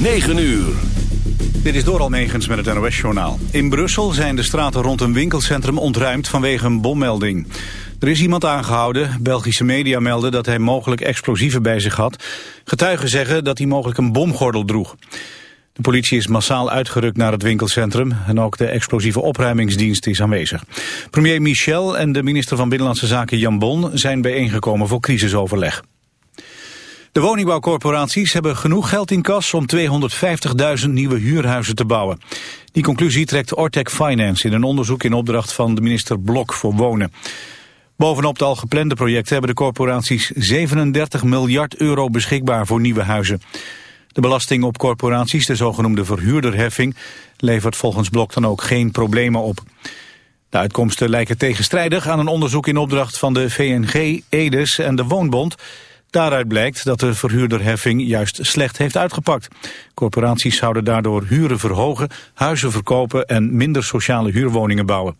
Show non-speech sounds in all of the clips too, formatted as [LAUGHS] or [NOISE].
9 uur. Dit is door Almegens met het NOS-journaal. In Brussel zijn de straten rond een winkelcentrum ontruimd vanwege een bommelding. Er is iemand aangehouden. Belgische media melden dat hij mogelijk explosieven bij zich had. Getuigen zeggen dat hij mogelijk een bomgordel droeg. De politie is massaal uitgerukt naar het winkelcentrum... en ook de explosieve opruimingsdienst is aanwezig. Premier Michel en de minister van Binnenlandse Zaken Jan Bon... zijn bijeengekomen voor crisisoverleg. De woningbouwcorporaties hebben genoeg geld in kas om 250.000 nieuwe huurhuizen te bouwen. Die conclusie trekt Ortec Finance in een onderzoek in opdracht van de minister Blok voor Wonen. Bovenop de al geplande projecten hebben de corporaties 37 miljard euro beschikbaar voor nieuwe huizen. De belasting op corporaties, de zogenoemde verhuurderheffing, levert volgens Blok dan ook geen problemen op. De uitkomsten lijken tegenstrijdig aan een onderzoek in opdracht van de VNG, Edes en de Woonbond. Daaruit blijkt dat de verhuurderheffing juist slecht heeft uitgepakt. Corporaties zouden daardoor huren verhogen, huizen verkopen en minder sociale huurwoningen bouwen.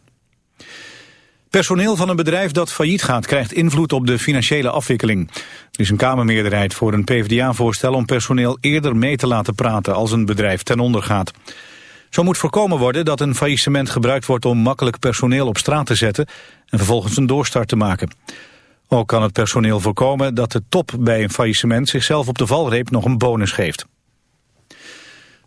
Personeel van een bedrijf dat failliet gaat krijgt invloed op de financiële afwikkeling. Er is een kamermeerderheid voor een PvdA-voorstel om personeel eerder mee te laten praten als een bedrijf ten onder gaat. Zo moet voorkomen worden dat een faillissement gebruikt wordt om makkelijk personeel op straat te zetten en vervolgens een doorstart te maken. Ook kan het personeel voorkomen dat de top bij een faillissement zichzelf op de valreep nog een bonus geeft.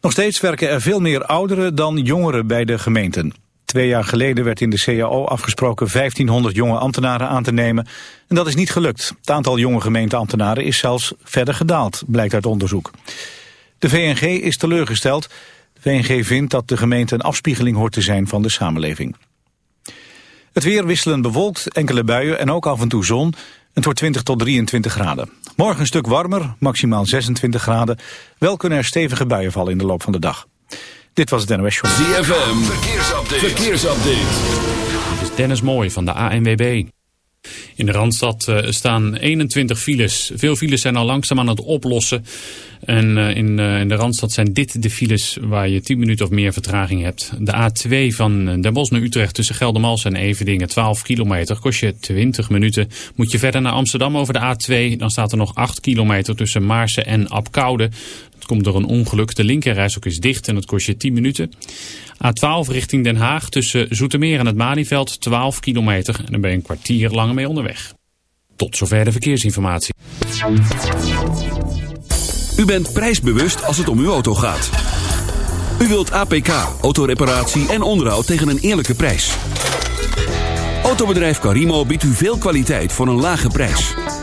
Nog steeds werken er veel meer ouderen dan jongeren bij de gemeenten. Twee jaar geleden werd in de CAO afgesproken 1500 jonge ambtenaren aan te nemen. En dat is niet gelukt. Het aantal jonge gemeenteambtenaren is zelfs verder gedaald, blijkt uit onderzoek. De VNG is teleurgesteld. De VNG vindt dat de gemeente een afspiegeling hoort te zijn van de samenleving. Het weer wisselen bewolkt, enkele buien en ook af en toe zon. Het wordt 20 tot 23 graden. Morgen een stuk warmer, maximaal 26 graden. Wel kunnen er stevige buien vallen in de loop van de dag. Dit was het NOS Show. ZFM, verkeersupdate. verkeersupdate. Dit is Dennis Mooi van de ANWB. In de Randstad uh, staan 21 files. Veel files zijn al langzaam aan het oplossen. En uh, in, uh, in, de Randstad zijn dit de files waar je 10 minuten of meer vertraging hebt. De A2 van Den Bosch naar Utrecht tussen Geldermals en Everdingen 12 kilometer. Kost je 20 minuten. Moet je verder naar Amsterdam over de A2. Dan staat er nog 8 kilometer tussen Maarsen en Apkoude komt door een ongeluk. De linkerrijstok is dicht en dat kost je 10 minuten. A12 richting Den Haag tussen Zoetermeer en het Malieveld 12 kilometer. En dan ben je een kwartier langer mee onderweg. Tot zover de verkeersinformatie. U bent prijsbewust als het om uw auto gaat. U wilt APK, autoreparatie en onderhoud tegen een eerlijke prijs. Autobedrijf Carimo biedt u veel kwaliteit voor een lage prijs.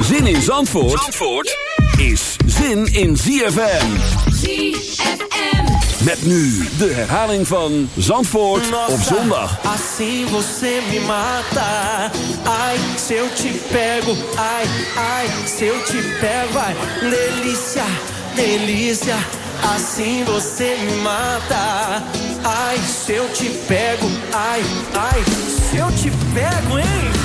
Zin in Zandvoort, Zandvoort is zin in ZFM. ZFM. Met nu de herhaling van Zandvoort Nossa, op zondag. Assim você me mata. Ai, se eu te pego. Ai, ai, se eu te pego. Ai, delícia, delícia. Assim você me mata. Ai, se eu te pego. Ai, ai, se eu te pego, hein?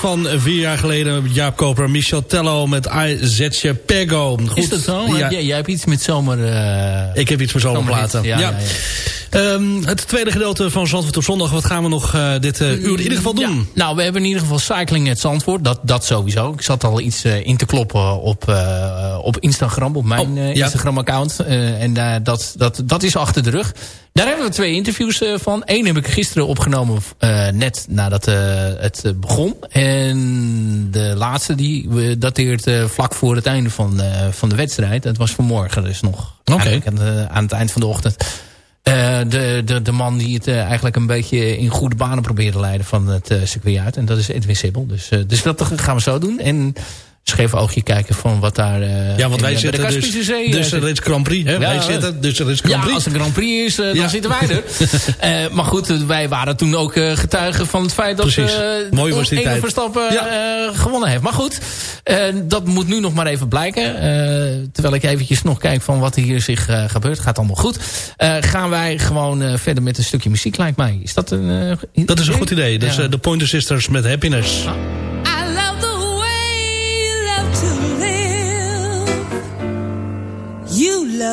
Van vier jaar geleden. Jaap Koper, Michel Tello met I Zet Je Pego. Goed. Is dat zo? Ja, jij, jij hebt iets met zomer... eh, ik heb iets voor zomerplaten. Ja, ja, ja. Ehm, het tweede gedeelte van Zandvoort op zondag. Wat gaan we nog eh, dit eh, uur in ieder geval doen? Ja, nou, we hebben in ieder geval cycling het Zandvoort. Dat, dat sowieso. Ik zat al iets eh, in te kloppen op, op Instagram. Op mijn Oh, ja. Instagram-account. Eh, en dat, dat, dat is achter de rug. Daar hebben we twee interviews van. Eén heb ik gisteren opgenomen. net nadat het begon. En de laatste die dateert vlak voor het einde van, van de wedstrijd. Dat was vanmorgen dus nog. Oké. Aan het eind van de ochtend. Eh, de, de, de man die het eh, eigenlijk een beetje in goede banen probeert te leiden van het circuit uit. En dat is Edwin Sibbel. Dus, dus dat gaan we zo doen. En scheef oogje kijken van wat daar... eh, Ja, want wij in, eh, bij de zitten dus, Zee, dus eh, er is Grand Prix. Hè? Ja, wij ja. zitten, dus er is Grand ja, Prix. als het een Grand Prix is, eh, dan Ja. zitten wij er. [LAUGHS] Eh, maar goed, eh, wij waren toen ook eh, getuigen van het feit dat Precies. eh Mooi was die tijd. Verstappen Ja. eh, gewonnen heeft. Maar goed, eh, dat moet nu nog maar even blijken. Eh, terwijl ik eventjes nog kijk van wat hier zich eh, gebeurt. Gaat allemaal goed. Eh, gaan wij gewoon eh, verder met een stukje muziek, lijkt mij. Is dat een... eh, Dat is een goed idee. Dus Ja. eh, de Pointer Sisters met Happiness. I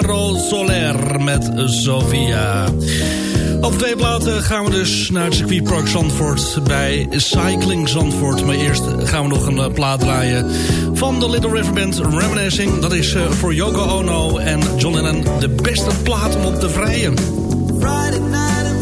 Caro Soler met Sofia. Op twee platen gaan we dus naar het circuit Park Zandvoort bij Cycling Zandvoort. Maar eerst gaan we nog een eh, plaat draaien van de Little River Band Reminiscing. Dat is eh, voor Yoko Ono en John Lennon de beste plaat om op te vrijen. Friday night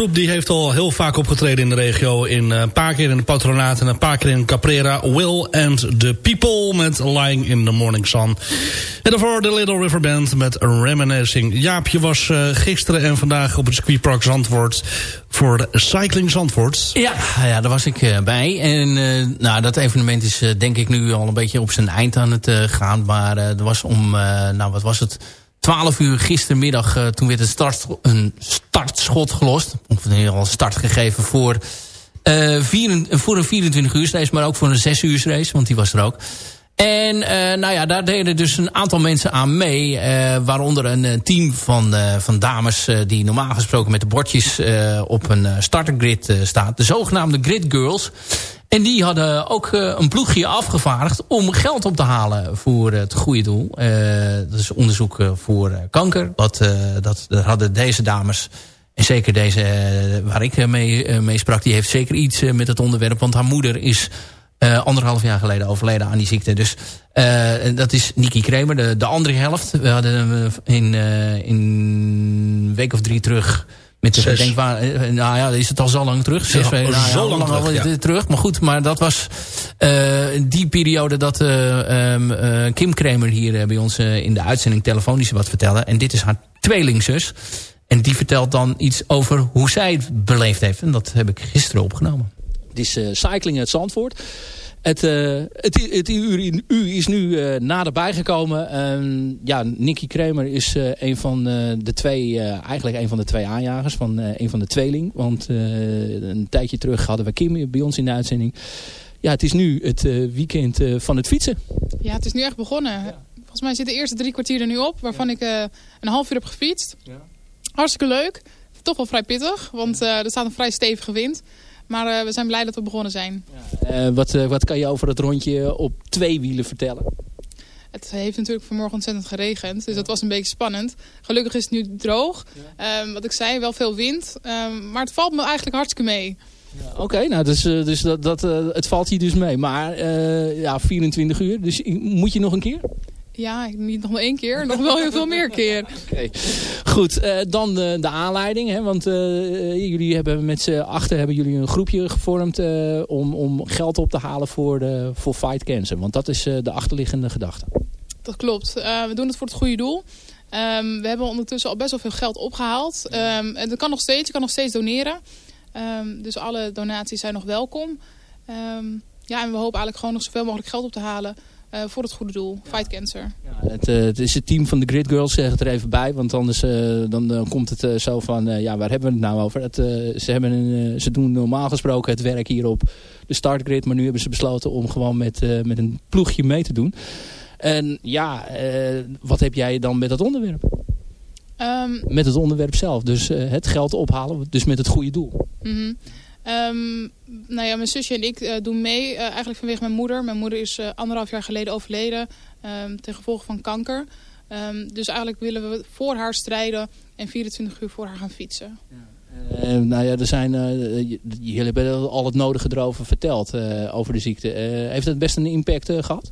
groep die heeft al heel vaak opgetreden in de regio. In eh, een paar keer in de patronaat en een paar keer in Caprera. Will and the People met Lying in the Morning Sun. En daarvoor de Little River Band met Reminiscing. Jaapje was eh, gisteren en vandaag op het circuitpark Zandvoort... voor de Cycling Zandvoort. Ja, ja, daar was ik eh, bij. En nou, dat evenement is denk ik nu al een beetje op zijn eind aan het gaan. Maar er was om, nou wat was het, 12 uur gistermiddag... eh, toen werd een, start, een startschot gelost. Of in ieder start gegeven voor, eh, vier, voor een 24 uur race. Maar ook voor een 6 uur race, want die was er ook. En eh, nou ja, daar deden dus een aantal mensen aan mee. waaronder een team van, van dames die normaal gesproken met de bordjes op een startergrid staat. De zogenaamde Grid Girls. En die hadden ook eh, een ploegje afgevaardigd om geld op te halen voor het goede doel. Eh, dat is onderzoek eh, voor kanker. Dat, dat, hadden deze dames... En zeker deze waar ik mee, eh, mee sprak, die heeft zeker iets met het onderwerp. Want haar moeder is anderhalf jaar geleden overleden aan die ziekte. Dus dat is Niki Kramer, de, de andere helft. We hadden in, in een week of drie terug... Met de Zes. gedenkwaar, eh, nou ja, is het al zo lang terug. Zes Ja, weken, nou ja, zo lang al terug, ja. terug. Maar goed, maar dat was eh, die periode dat eh, ehm, eh, Kim Kramer hier eh, bij ons eh, in de uitzending telefonisch wat vertelde. En dit is haar tweelingzus. En die vertelt dan iets over hoe zij het beleefd heeft. En dat heb ik gisteren opgenomen. Het is eh, cycling uit Zandvoort. Het, eh, het, het uur in u is nu eh, naderbij gekomen. Ehm, ja, Nicky Kramer is eh, een van eh, de twee, eh, eigenlijk een van de twee aanjagers van eh, een van de tweeling. Want eh, een tijdje terug hadden we Kim bij ons in de uitzending. Ja, het is nu het eh, weekend eh, van het fietsen. Ja, het is nu echt begonnen. Volgens mij zitten de eerste drie kwartier er nu op, waarvan ik eh, een half uur heb gefietst. Hartstikke leuk. Toch wel vrij pittig, want eh, er staat een vrij stevige wind. Maar eh, we zijn blij dat we begonnen zijn. Eh, wat, eh, wat kan je over het rondje op twee wielen vertellen? Het heeft natuurlijk vanmorgen ontzettend geregend, dus dat was een beetje spannend. Gelukkig is het nu droog. Ehm, wat ik zei, wel veel wind. Ehm, maar het valt me eigenlijk hartstikke mee. Oké, nou, dus, dus dat, dat, het valt hier dus mee. Maar ja, 24 uur. Dus moet je nog een keer? Ja, niet nog maar één keer. Nog wel heel veel meer keer. [LAUGHS] Oké. Goed, eh, dan de, de aanleiding. Hè, want eh, jullie hebben met z'n achter hebben jullie een groepje gevormd eh, om, om geld op te halen voor, de, voor Fight Cancer. Want dat is eh, de achterliggende gedachte. Dat klopt. Eh, we doen het voor het goede doel. Ehm, we hebben ondertussen al best wel veel geld opgehaald. Ehm, en dat kan nog steeds. Je kan nog steeds doneren. Ehm, dus alle donaties zijn nog welkom. Ja, en we hopen eigenlijk gewoon nog zoveel mogelijk geld op te halen eh, voor het goede doel. Fight Cancer. Het, eh, het is het team van de Grid Girls, zeg het er even bij. Want anders eh, dan, komt het zo van, ja, waar hebben we het nou over? Het, ze, hebben een, ze doen normaal gesproken het werk hier op de startgrid. Maar nu hebben ze besloten om gewoon met, met een ploegje mee te doen. En ja, wat heb jij dan met dat onderwerp? Ehm, Met het onderwerp zelf. Dus het geld ophalen, dus met het goede doel. Mhm. Ehm, nou ja, mijn zusje en ik eh, doen mee, eh, eigenlijk vanwege mijn moeder. Mijn moeder is eh, anderhalf jaar geleden overleden ehm, ten gevolge van kanker. Ehm, dus eigenlijk willen we voor haar strijden en 24 uur voor haar gaan fietsen. Eh, nou ja, er zijn, jullie hebben al het nodige erover verteld, over de ziekte. Heeft het best een impact eh, gehad?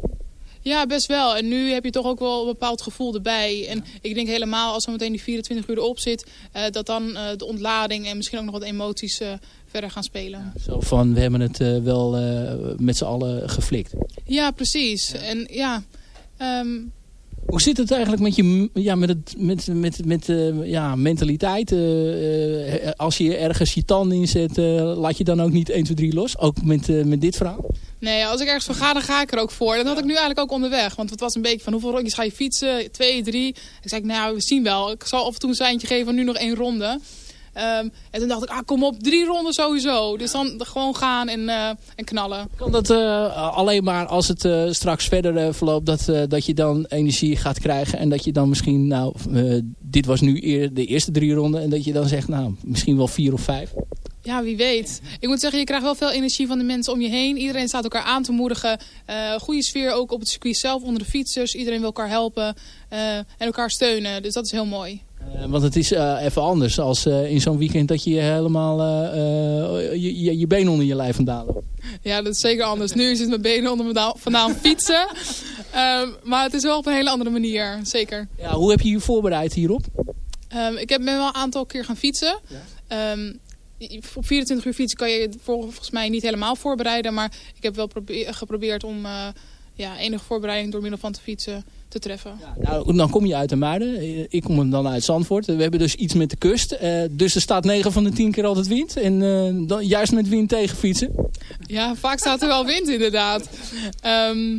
Ja, best wel. En nu heb je toch ook wel een bepaald gevoel erbij. En ik denk helemaal als er meteen die 24 uur erop zit... dat dan de ontlading en misschien ook nog wat emoties verder gaan spelen. Zo van, we hebben het eh, wel eh, met z'n allen geflikt. Ja, precies. En ja... ehm, Hoe zit het eigenlijk met je ja, met het, met, met, met, eh, ja, mentaliteit? Als je ergens je tanden inzet, laat je dan ook niet 1, 2, 3 los? Ook met, met dit verhaal? Nee, als ik ergens voor ga, dan ga ik er ook voor. Dat had ik nu eigenlijk ook onderweg. Want het was een beetje van hoeveel rondjes ga je fietsen? Twee, drie. Ik zei, nou, we zien wel. Ik zal af en toe een seintje geven nu nog één ronde. Ehm, en toen dacht ik, ah, kom op, drie ronden sowieso. Dus dan gewoon gaan en, eh, en knallen. Kan dat eh, alleen maar als het eh, straks verder verloopt, dat, dat je dan energie gaat krijgen. En dat je dan misschien, nou, dit was nu eer, de eerste drie ronden. En dat je dan zegt, nou, misschien wel vier of vijf. Ja, wie weet. Ik moet zeggen, je krijgt wel veel energie van de mensen om je heen. Iedereen staat elkaar aan te moedigen. Goede sfeer ook op het circuit zelf onder de fietsers. Iedereen wil elkaar helpen en elkaar steunen. Dus dat is heel mooi. Eh, want het is eh, even anders als eh, in zo'n weekend dat je helemaal je, je, je been onder je lijf vandaan loopt. Ja, dat is zeker anders. Nu zit mijn benen onder me da- vandaan fietsen. Ehm, maar het is wel op een hele andere manier, zeker. Ja, hoe heb je je voorbereid hierop? Ehm, ik heb, ben wel een aantal keer gaan fietsen. Ehm, op 24 uur fietsen kan je volgens mij niet helemaal voorbereiden. Maar ik heb wel probe- geprobeerd om ja, enige voorbereiding door middel van te fietsen te treffen. Nou, dan kom je uit de Muiden. Eh, Ik kom dan uit Zandvoort. We hebben dus iets met de kust. Eh, dus er staat 9 van de 10 keer altijd wind. En eh, dan, juist met wind tegen fietsen. Ja, vaak staat er wel wind inderdaad. Ehm,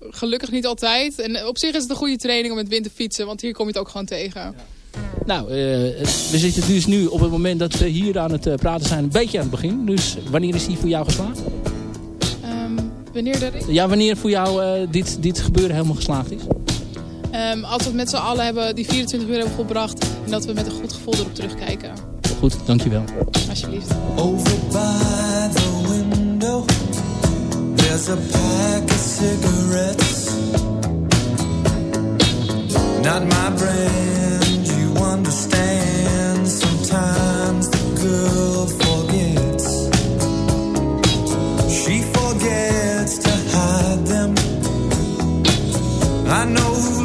gelukkig niet altijd. En op zich is het een goede training om met wind te fietsen. Want hier kom je het ook gewoon tegen. Nou, we zitten dus nu op het moment dat we hier aan het praten zijn een beetje aan het begin. Dus wanneer is die voor jou geslaagd? Ehm, wanneer dat is? Ja, wanneer voor jou dit, dit gebeuren helemaal geslaagd is? Ehm, als we het met z'n allen hebben, die 24 uur hebben volbracht. En dat we met een goed gevoel erop terugkijken. Goed, dankjewel. Alsjeblieft. Over by the window, there's a pack of cigarettes. Not my brand, you understand. Sometimes the girl forgets. She forgets to hide them. I know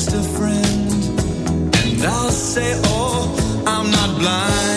just a friend. And I'll say, oh, I'm not blind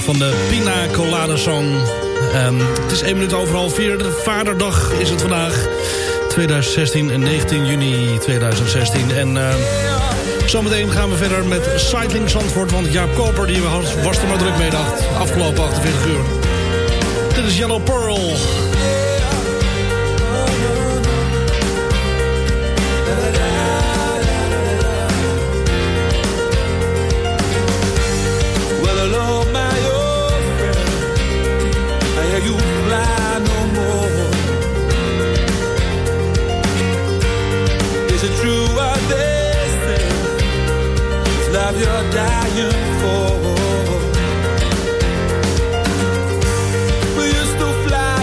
van de Pina Colada Song. Ehm, het is 1 minuut over half vier. De vaderdag is het vandaag. 2016 en 19 juni 2016. En uh, zometeen gaan we verder met Cycling Zandvoort. Want Jaap Koper die we was er maar druk mee dacht. Afgelopen 48 uur. Dit is Yellow Pearl. love you're dying for. We used to fly.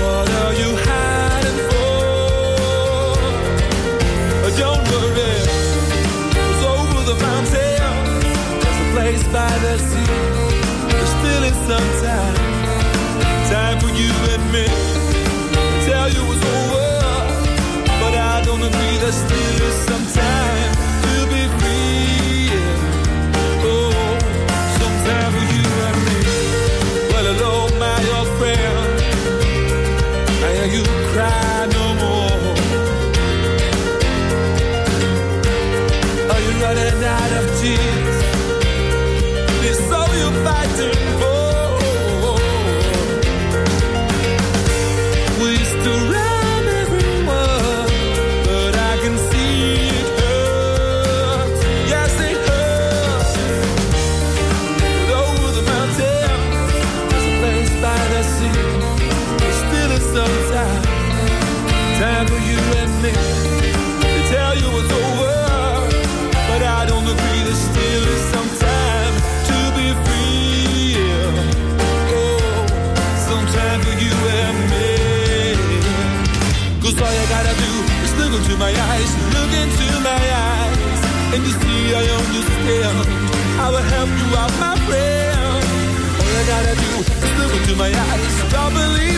What are you hiding for? Don't worry, it's over the. There's a place by the sea. There's still some time. Time for you and me. you still. I will help you out, my friend. All I gotta do is look into my eyes. Stop believing.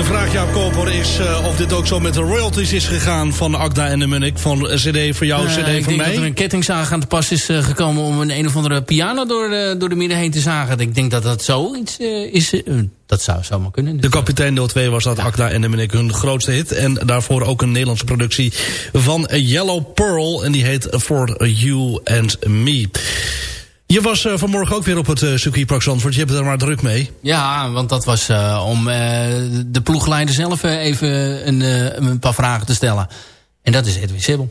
De vraag, Jaap Koper, is eh, of dit ook zo met de royalties is gegaan van Agda en de Munnik. Van CD voor jou, Eh, CD ik voor denk mij. dat er een kettingzaag aan te pas is eh, gekomen om een een of andere piano door, de- door de midden heen te zagen. Ik denk dat dat zoiets eh, is. eh, dat zou zomaar kunnen. De kapitein deel 2 was dat Agda en de Munnik hun grootste hit. En daarvoor ook een Nederlandse productie van Yellow Pearl. En die heet For You and Me. Je was eh, vanmorgen ook weer op het uh, circuitpark Zandvoort. Je hebt er maar druk mee. Ja, want dat was eh, om eh, de ploegleider zelf eh, even een, eh, een paar vragen te stellen. En dat is Edwin Sibbel.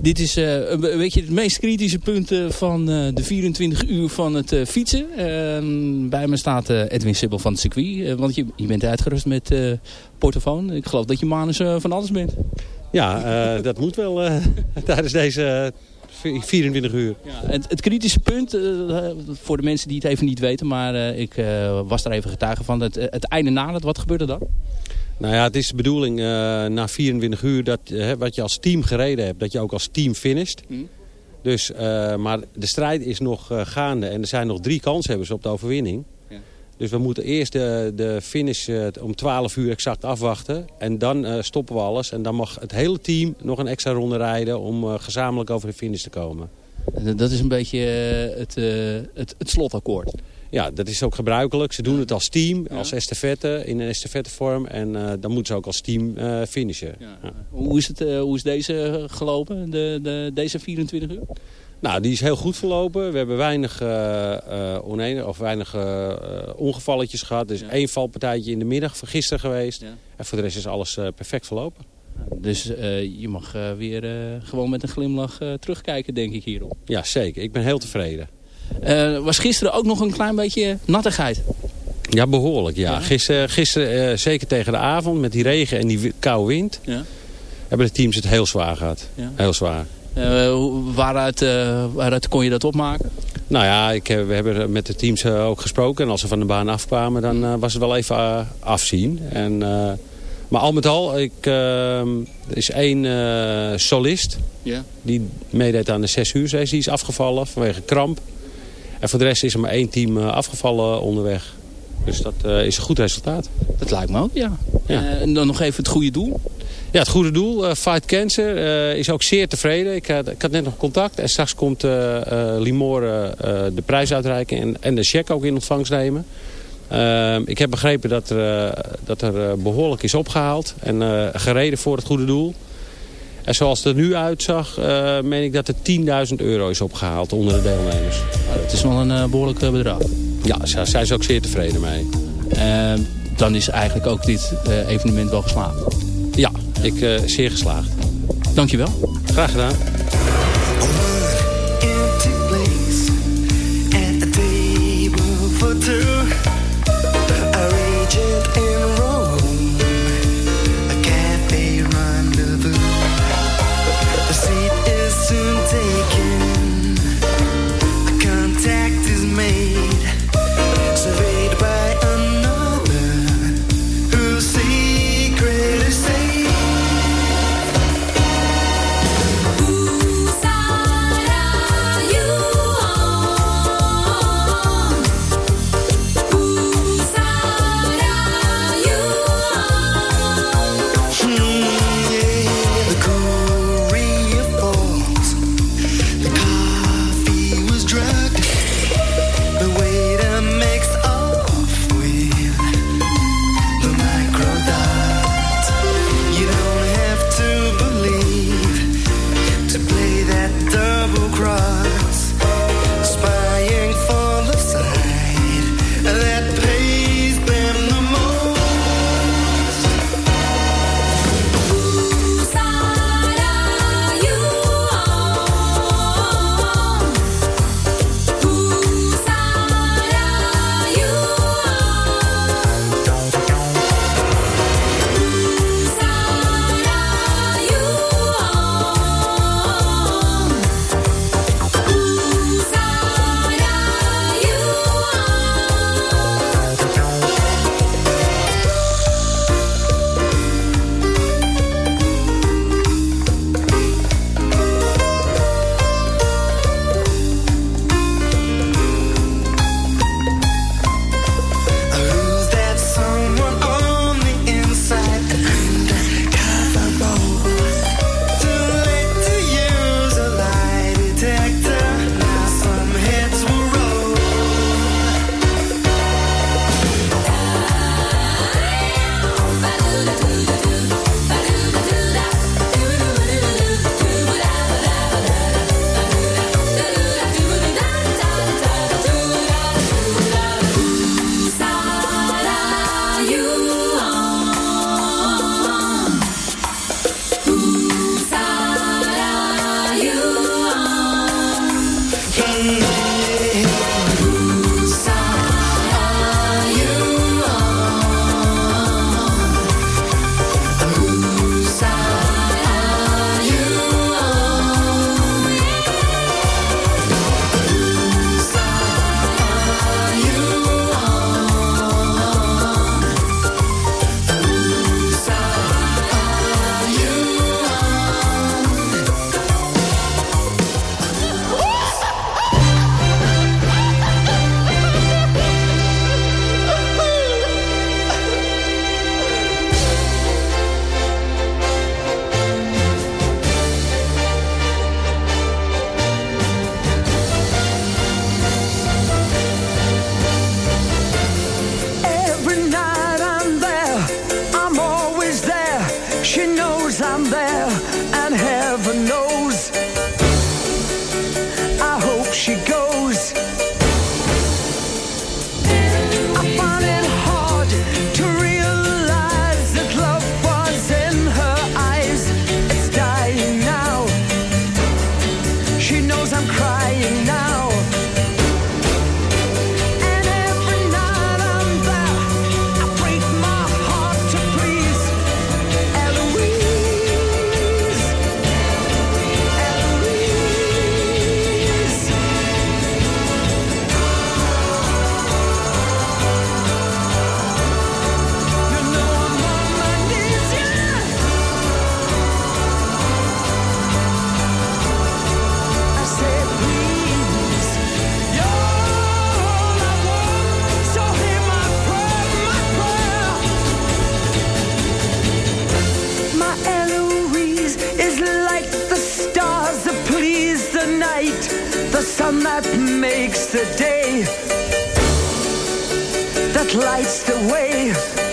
Dit is eh, weet je, het meest kritische punt eh, van eh, de 24 uur van het eh, fietsen. Ehm, bij me staat eh, Edwin Sibbel van het circuit. eh, want je, je bent uitgerust met eh portofoon. Ik geloof dat je manus eh, van alles bent. Ja, eh, dat moet wel eh, [LAUGHS] tijdens deze eh, 24 uur. Ja, het, het kritische punt, eh, voor de mensen die het even niet weten... maar eh, ik eh, was daar even getuige van. Het, het einde nadert, wat gebeurt er dan? Nou ja, het is de bedoeling na 24 uur dat wat je als team gereden hebt, dat je ook als team finisht. Dus, eh, maar de strijd is nog gaande en er zijn nog drie kanshebbers op de overwinning. Dus we moeten eerst de, de finish eh, om 12 uur exact afwachten. En dan eh, stoppen we alles. En dan mag het hele team nog een extra ronde rijden om eh, gezamenlijk over de finish te komen. Dat is een beetje het, eh, het, het slotakkoord. Ja, dat is ook gebruikelijk. Ze doen het als team, als estafette, in een estafettevorm. En dan moeten ze ook als team finishen. Ja. Hoe is, het, hoe is deze gelopen, de, de, deze 24 uur? Nou, die is heel goed verlopen. We hebben weinig, oneen- of weinig eh, ongevalletjes gehad. Er is één valpartijtje in de middag van gisteren geweest. En voor de rest is alles perfect verlopen. Dus je mag weer gewoon met een glimlach terugkijken, denk ik, hierop. Ja, zeker. Ik ben heel tevreden. Was gisteren ook nog een klein beetje nattigheid? Ja, behoorlijk. Ja. Gisteren, gisteren eh, zeker tegen de avond, met die regen en die koude wind... Ja. hebben de teams het heel zwaar gehad. Ja. Heel zwaar. Eh, waaruit, eh, waaruit kon je dat opmaken? Nou ja, ik, we hebben met de teams eh, ook gesproken. En als ze van de baan afkwamen, dan was het wel even afzien. En, maar al met al, ik, er is één solist. Die meedeed aan de 6 uur. Die is afgevallen vanwege kramp. En voor de rest is er maar één team afgevallen onderweg. Dus dat is een goed resultaat. Dat lijkt me ook, ja. Ja. En dan nog even het goede doel. Ja, het goede doel, eh, Fight Cancer, eh, is ook zeer tevreden. Ik, had- ik had net nog contact en straks komt eh Limor eh, de prijs uitreiken en, en de cheque ook in ontvangst nemen. Ik heb begrepen dat er, dat er eh, behoorlijk is opgehaald en gereden voor het goede doel. En zoals het er nu uitzag, meen ik dat er 10.000 euro is opgehaald onder de deelnemers. Nou, dat is wel een eh, behoorlijk eh, bedrag. Ja, daar zijn ze ook zeer tevreden mee. dan is eigenlijk ook dit evenement wel geslaagd. Ja, ik eh, zeer geslaagd. Dankjewel. Graag gedaan. The way.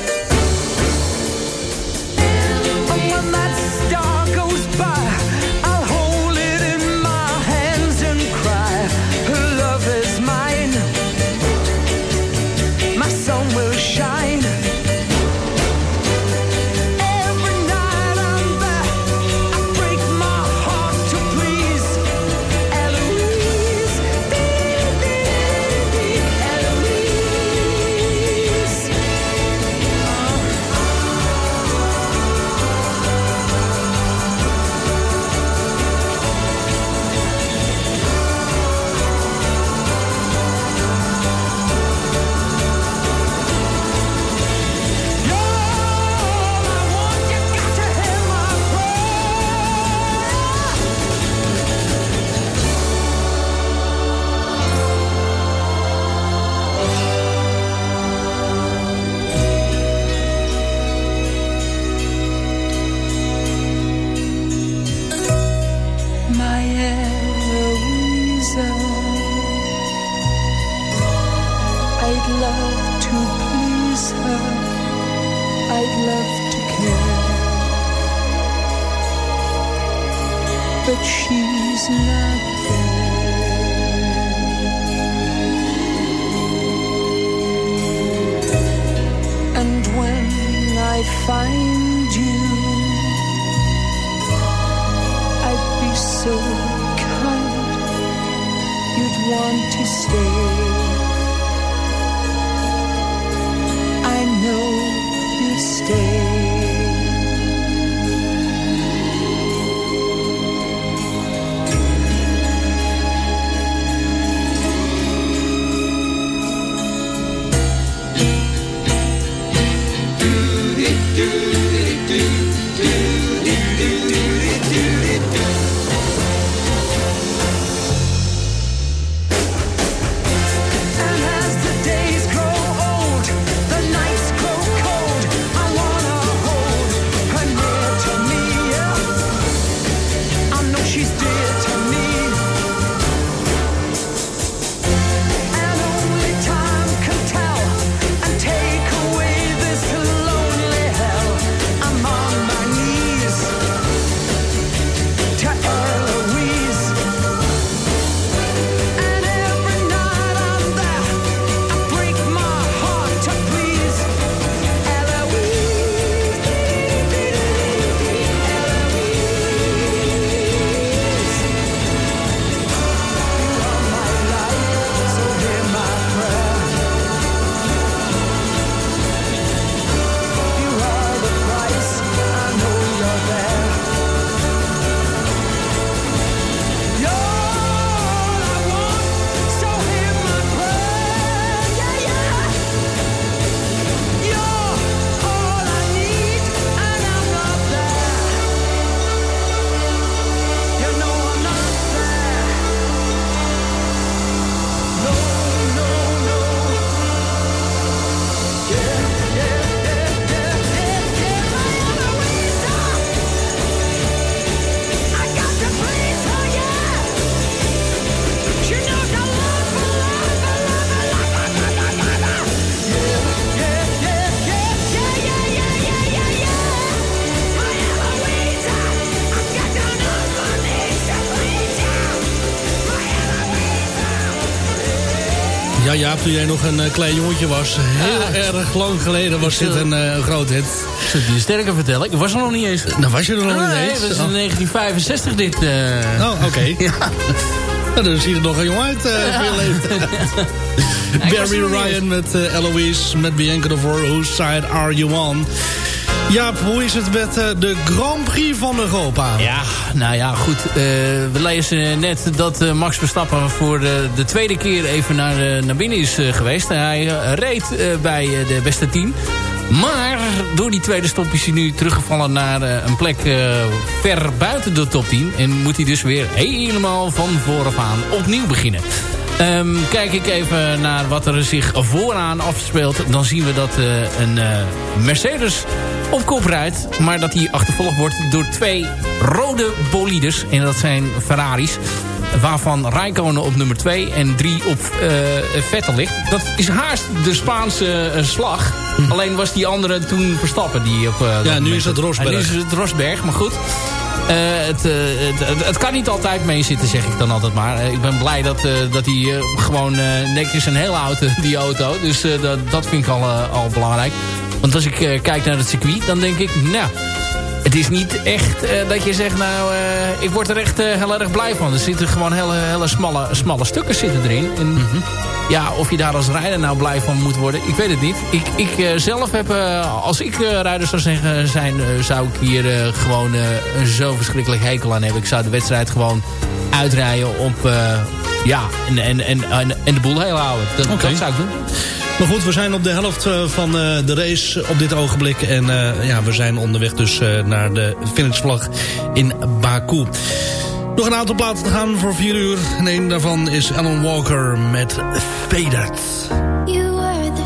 Ja, ja, toen jij nog een eh, klein jongetje was. Heel erg lang geleden was dit een eh, groot hit. Ik je sterker vertellen. Ik was er nog niet eens. Nou, was je er nog niet nee, eens? dat is in Oh. 1965 dit. eh. Oh, oké. [LAUGHS] Nou, dan zie je er nog een jong uit eh voor je leeftijd. Barry Ryan met eh, Eloise, met Bianca de Voor. Whose side are you on? Jaap, hoe is het met eh, de Grand Prix van Europa? Ja, nou ja, goed. eh, we lezen net dat eh, Max Verstappen voor de, de tweede keer even naar, naar binnen is geweest. Hij reed bij de beste team. Maar door die tweede stop is hij nu teruggevallen naar een plek ver buiten de top 10. En moet hij dus weer helemaal van vooraf aan opnieuw beginnen. Ehm, kijk ik even naar wat er zich vooraan afspeelt. Dan zien we dat een eh, Mercedes op kop rijdt. Maar dat hij achtervolgd wordt door twee rode bolides. En dat zijn Ferraris. Waarvan Rijkonen op nummer 2 en 3 op eh Vettel ligt. Dat is haast de Spaanse eh, slag. Alleen was die andere toen Verstappen. Die op, eh, dat nu is het Rosberg. Nu is het Rosberg, maar goed. Het, het, kan niet altijd meezitten, zeg ik dan altijd maar. Ik ben blij dat, dat hij gewoon netjes een heel oud, eh, die auto. Dus dat, dat vind ik al, al belangrijk. Want als ik eh, kijk naar het circuit, dan denk ik, nou... Het is niet echt eh, dat je zegt, nou, eh, ik word er echt heel erg blij van. Er zitten gewoon hele, hele smalle, smalle stukken zitten erin. En ja, of je daar als rijder nou blij van moet worden, ik weet het niet. Ik, ik zelf heb, als ik rijder zou zeggen, zijn, zou ik hier gewoon zo verschrikkelijk hekel aan hebben. Ik zou de wedstrijd gewoon uitrijden op, ja, en, en, en, en, de boel heel houden. Dat, Oké. dat zou ik doen. Maar goed, we zijn op de helft eh, van eh, de race op dit ogenblik. En eh, ja, we zijn onderweg dus naar de finishvlag in Baku. Nog een aantal plaatsen te gaan voor 4 uur. En een daarvan is Alan Walker met Faded. You were the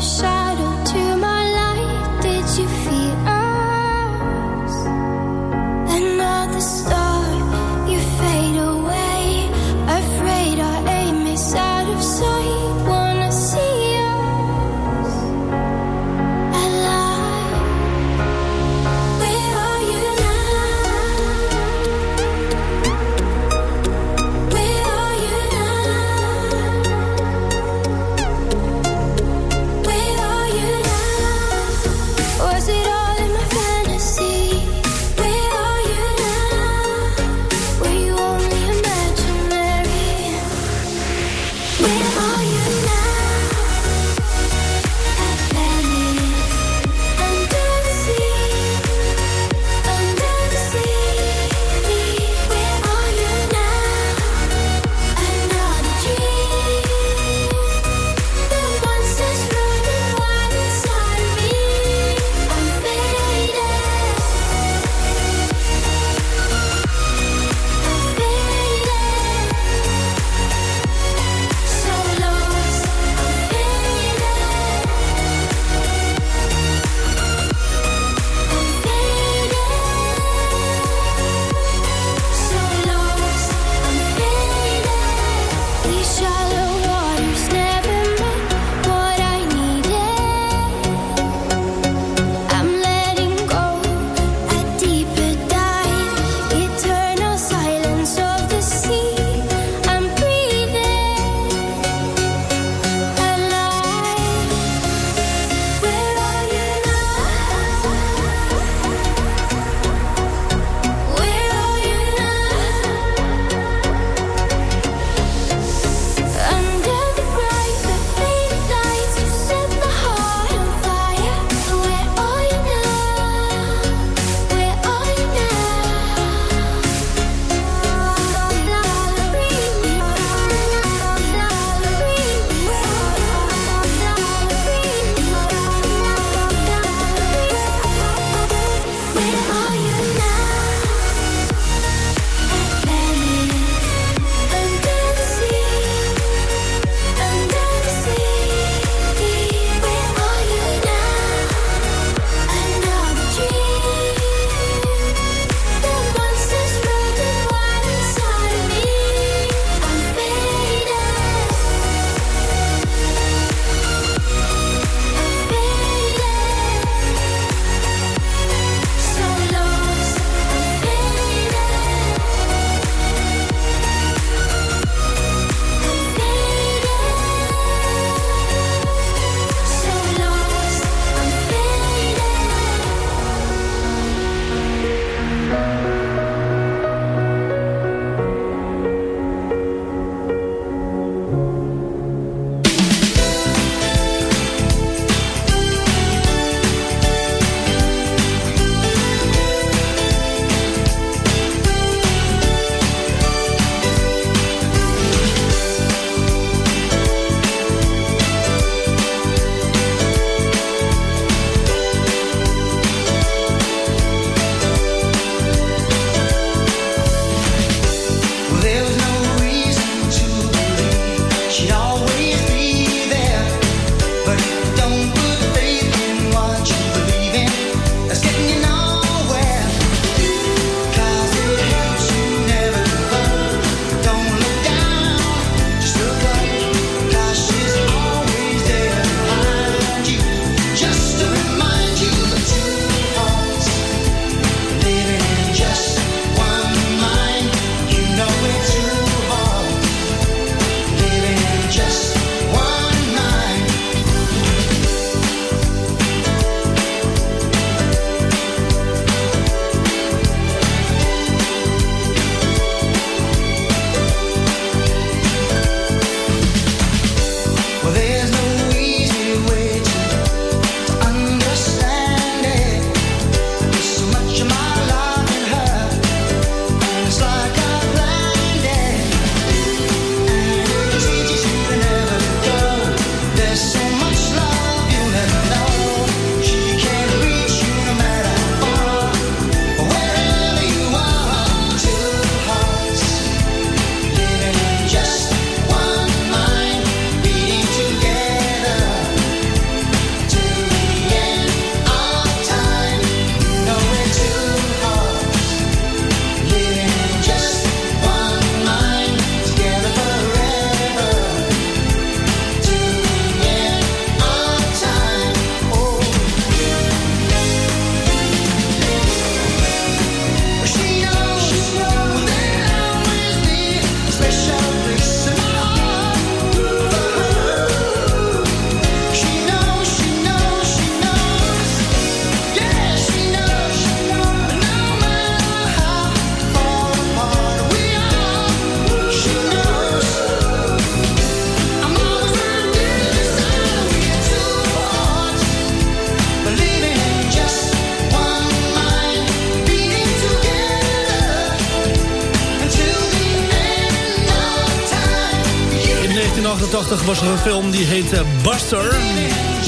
was er een film die heette Buster.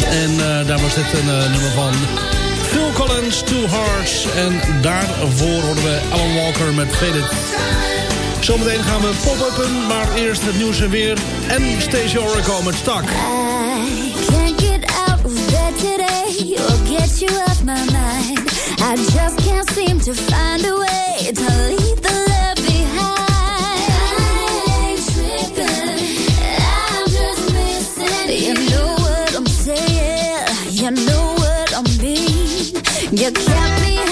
En eh, daar was dit een eh, nummer van Phil Collins, Two Hearts. En daarvoor horen we Alan Walker met Faded. Zometeen gaan we pop-uppen, maar eerst het nieuws en weer. En Stacey Oracle met Stak. get you my mind I just can't seem to find a way To leave the love behind You kept me